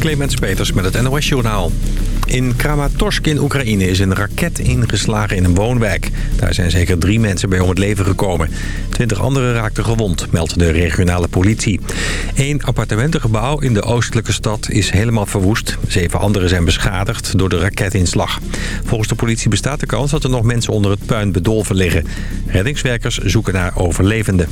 Clemens Peters met het NOS Journaal. In Kramatorsk in Oekraïne is een raket ingeslagen in een woonwijk. Daar zijn zeker drie mensen bij om het leven gekomen. Twintig anderen raakten gewond, meldt de regionale politie. Eén appartementengebouw in de oostelijke stad is helemaal verwoest. Zeven anderen zijn beschadigd door de raketinslag. Volgens de politie bestaat de kans dat er nog mensen onder het puin bedolven liggen. Reddingswerkers zoeken naar overlevenden.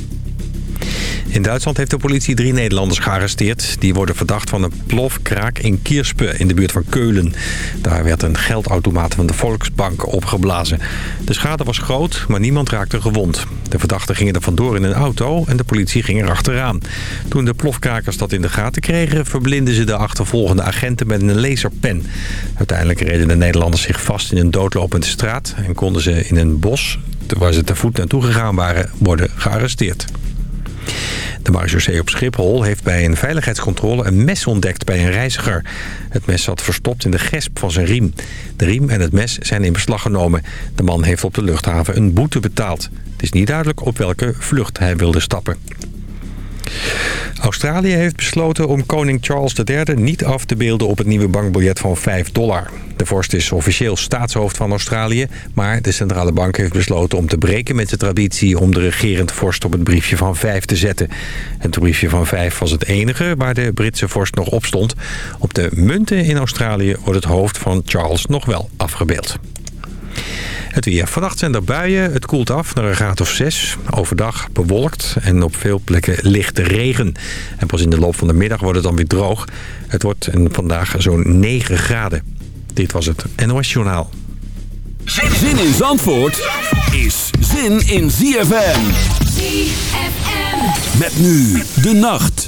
In Duitsland heeft de politie drie Nederlanders gearresteerd. Die worden verdacht van een plofkraak in Kierspe in de buurt van Keulen. Daar werd een geldautomaat van de Volksbank opgeblazen. De schade was groot, maar niemand raakte gewond. De verdachten gingen er vandoor in een auto en de politie ging er achteraan. Toen de plofkrakers dat in de gaten kregen... verblinden ze de achtervolgende agenten met een laserpen. Uiteindelijk reden de Nederlanders zich vast in een doodlopende straat... en konden ze in een bos, waar ze te voet naartoe gegaan waren, worden gearresteerd. De marechaussee op Schiphol heeft bij een veiligheidscontrole een mes ontdekt bij een reiziger. Het mes zat verstopt in de gesp van zijn riem. De riem en het mes zijn in beslag genomen. De man heeft op de luchthaven een boete betaald. Het is niet duidelijk op welke vlucht hij wilde stappen. Australië heeft besloten om koning Charles III niet af te beelden op het nieuwe bankbiljet van 5 dollar. De vorst is officieel staatshoofd van Australië, maar de centrale bank heeft besloten om te breken met de traditie om de regerend vorst op het briefje van 5 te zetten. Het briefje van 5 was het enige waar de Britse vorst nog op stond. Op de munten in Australië wordt het hoofd van Charles nog wel afgebeeld. Het weer. Vannacht zijn er buien. Het koelt af naar een graad of 6. Overdag bewolkt en op veel plekken lichte regen. En pas in de loop van de middag wordt het dan weer droog. Het wordt vandaag zo'n 9 graden. Dit was het NOS Journaal. Zin in Zandvoort is zin in ZFM. ZFM. Met nu de nacht.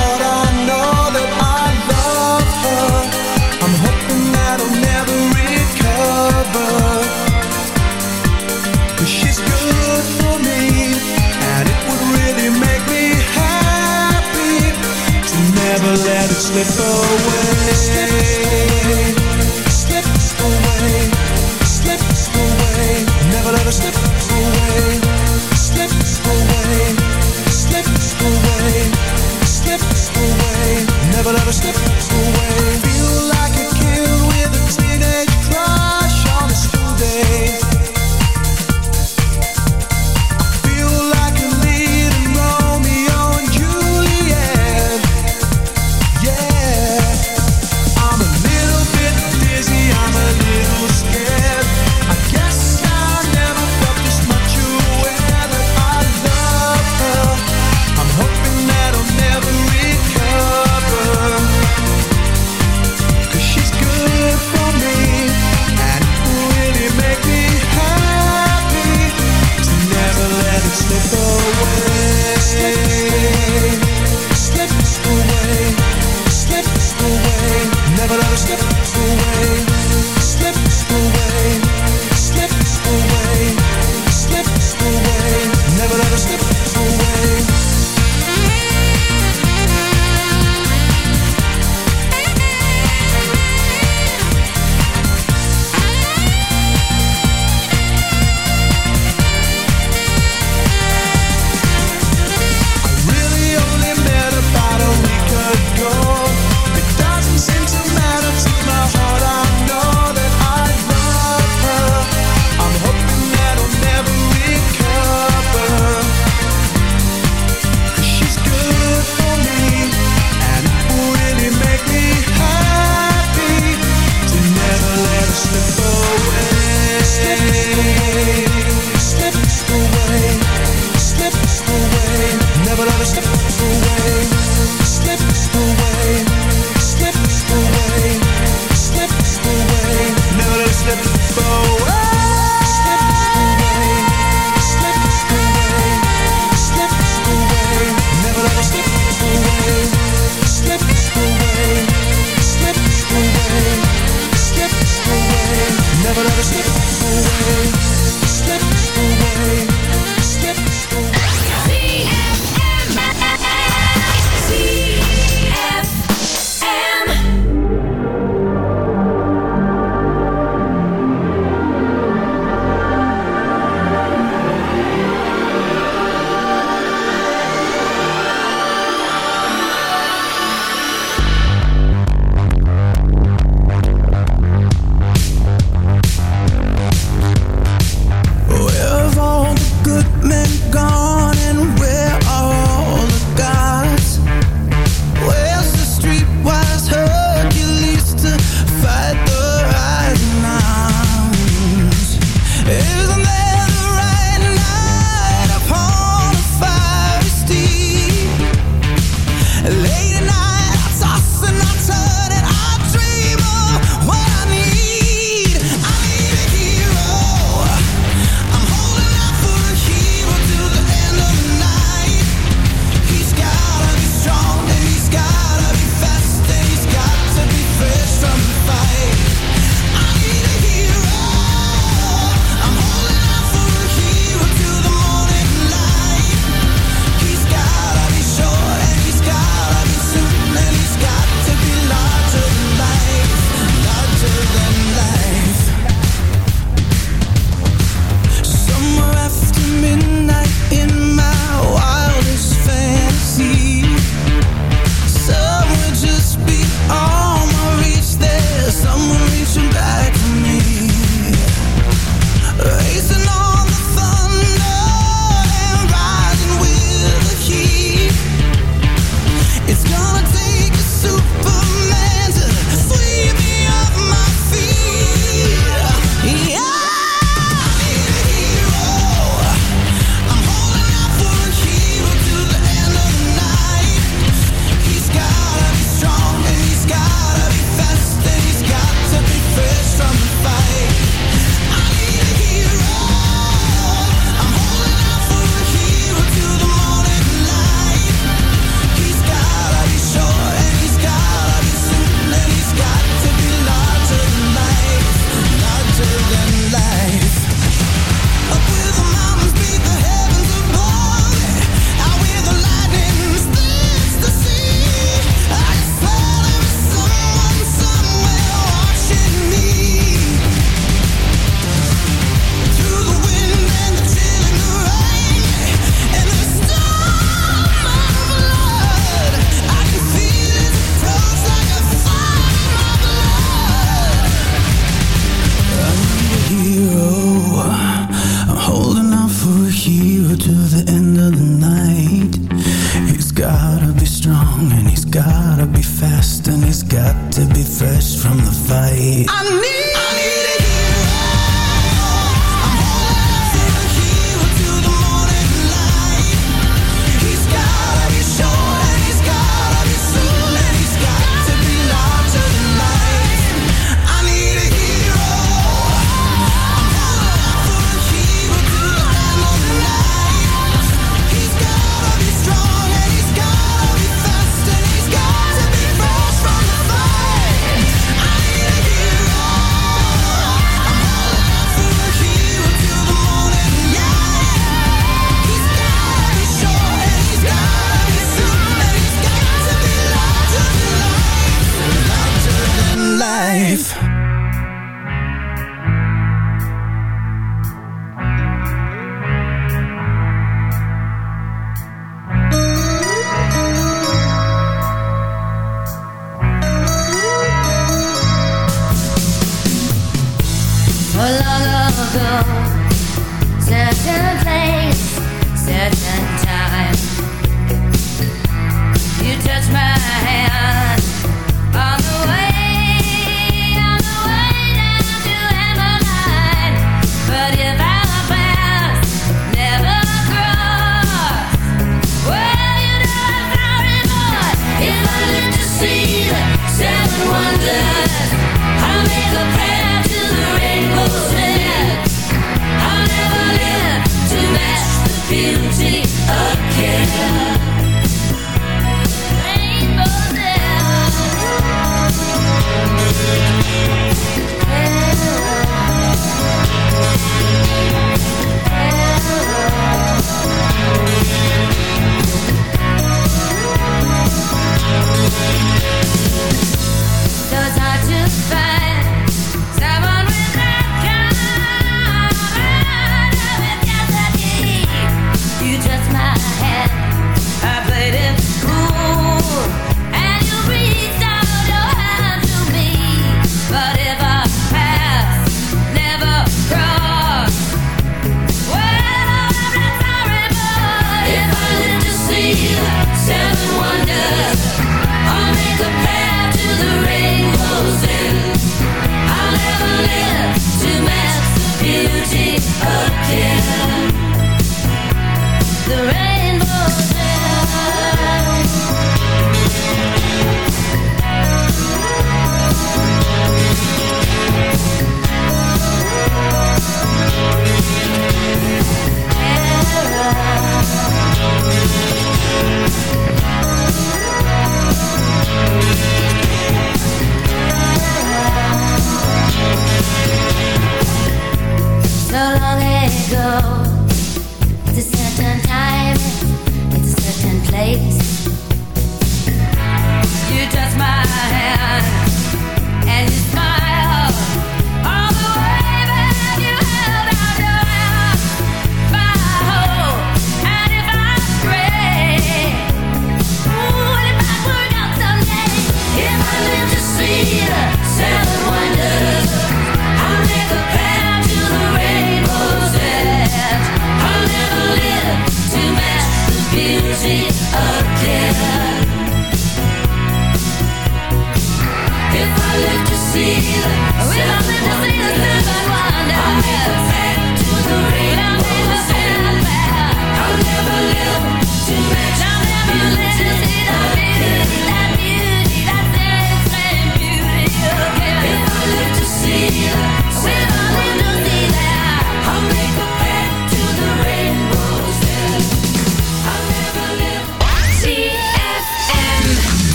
Away. long ago. Certain place, certain time. You touch my hand on the way, on the way down to Amberline. But if I See the seven wonders. I make a plan.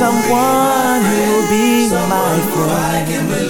someone who will be my friend.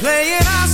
playing our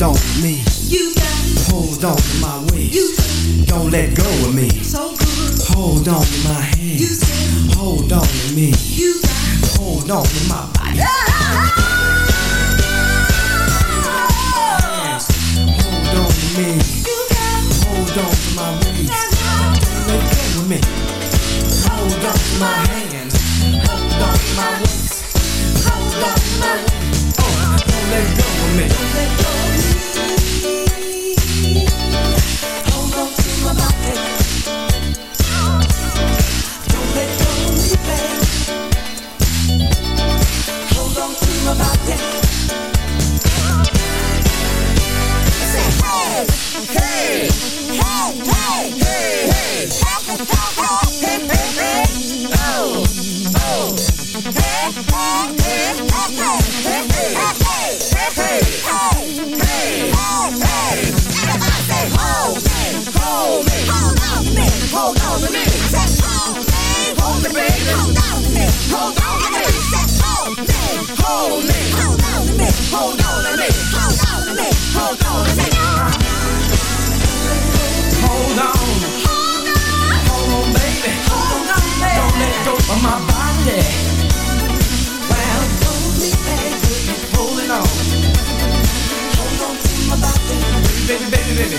Hold on to me. You got me. Hold on to my waist. You don't let go of me. So good. Hold on to my hand. You said. Hold on to me. You got me. Hold on to my body. Hold on to me. You got me. Hold on to my waist. Don't let go of me. Hold on to my hand. Hold on to my waist. Hold on to my waist. Don't let go of me. Don't let go Hold on. Hold on. Hold on. Hold on. Hold on. Hold on, baby. Hold on, baby. Don't let go of my body. Well, hold baby. On. Hold on to my body. Baby, baby, baby.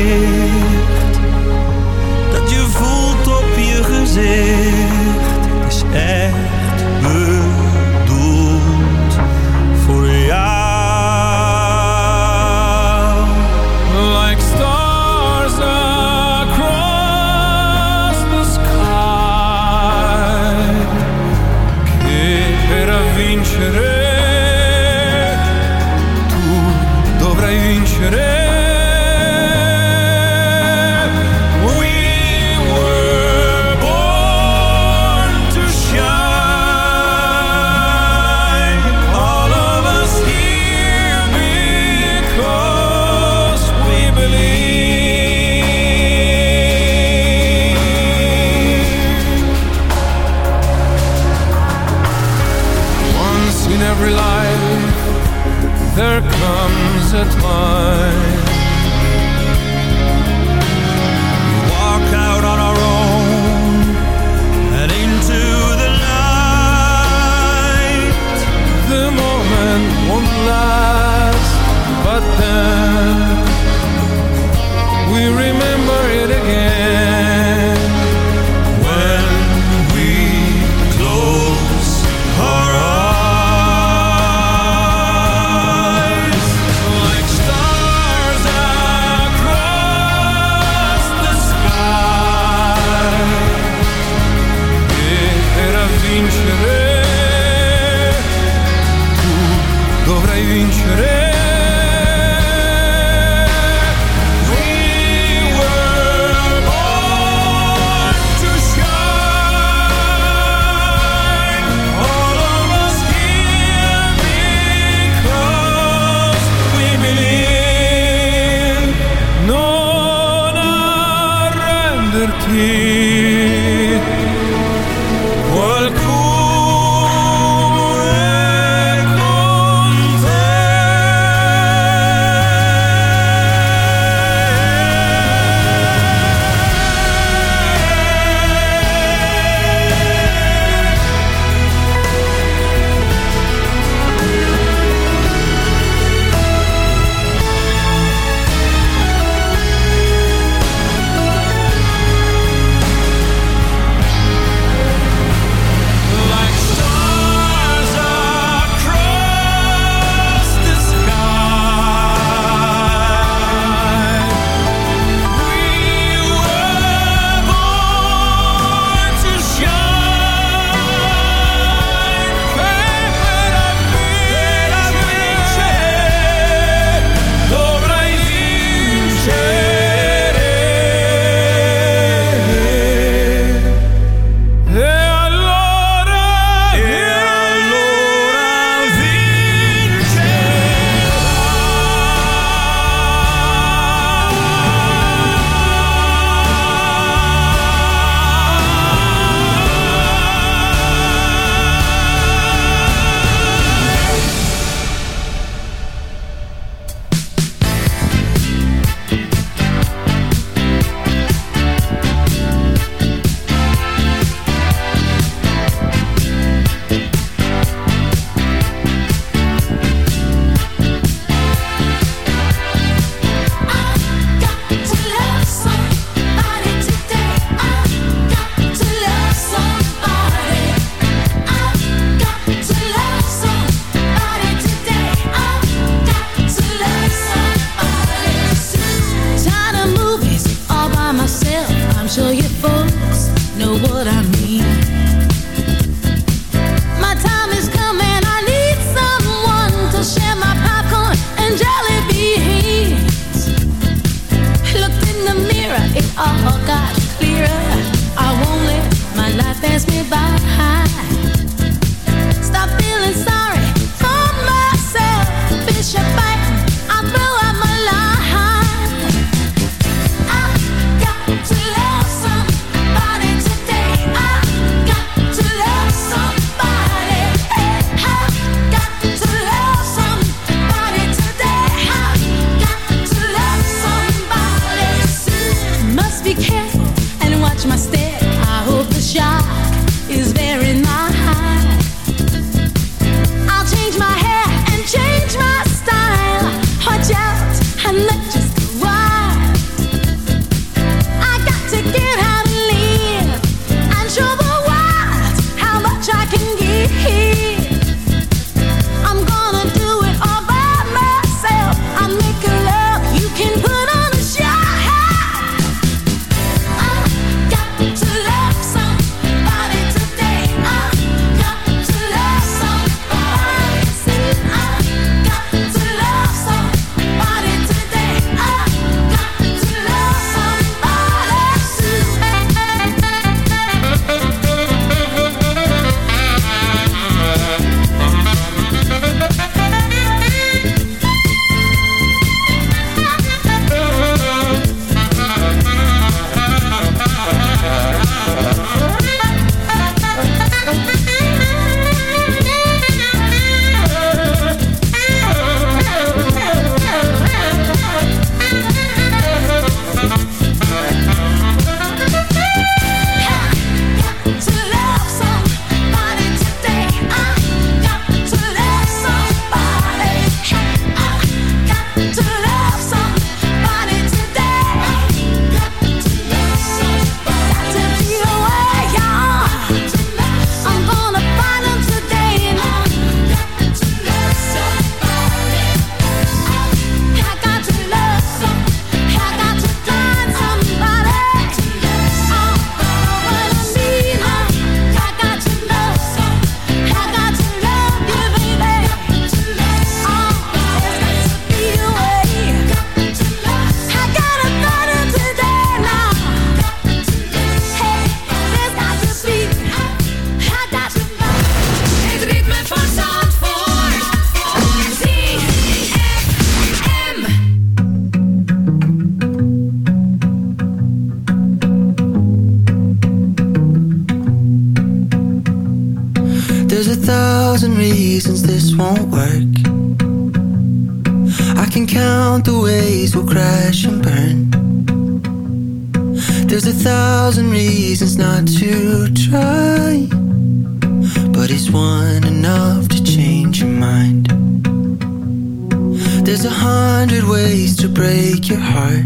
your heart.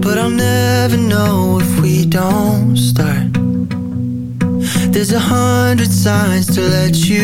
But I'll never know if we don't start. There's a hundred signs to let you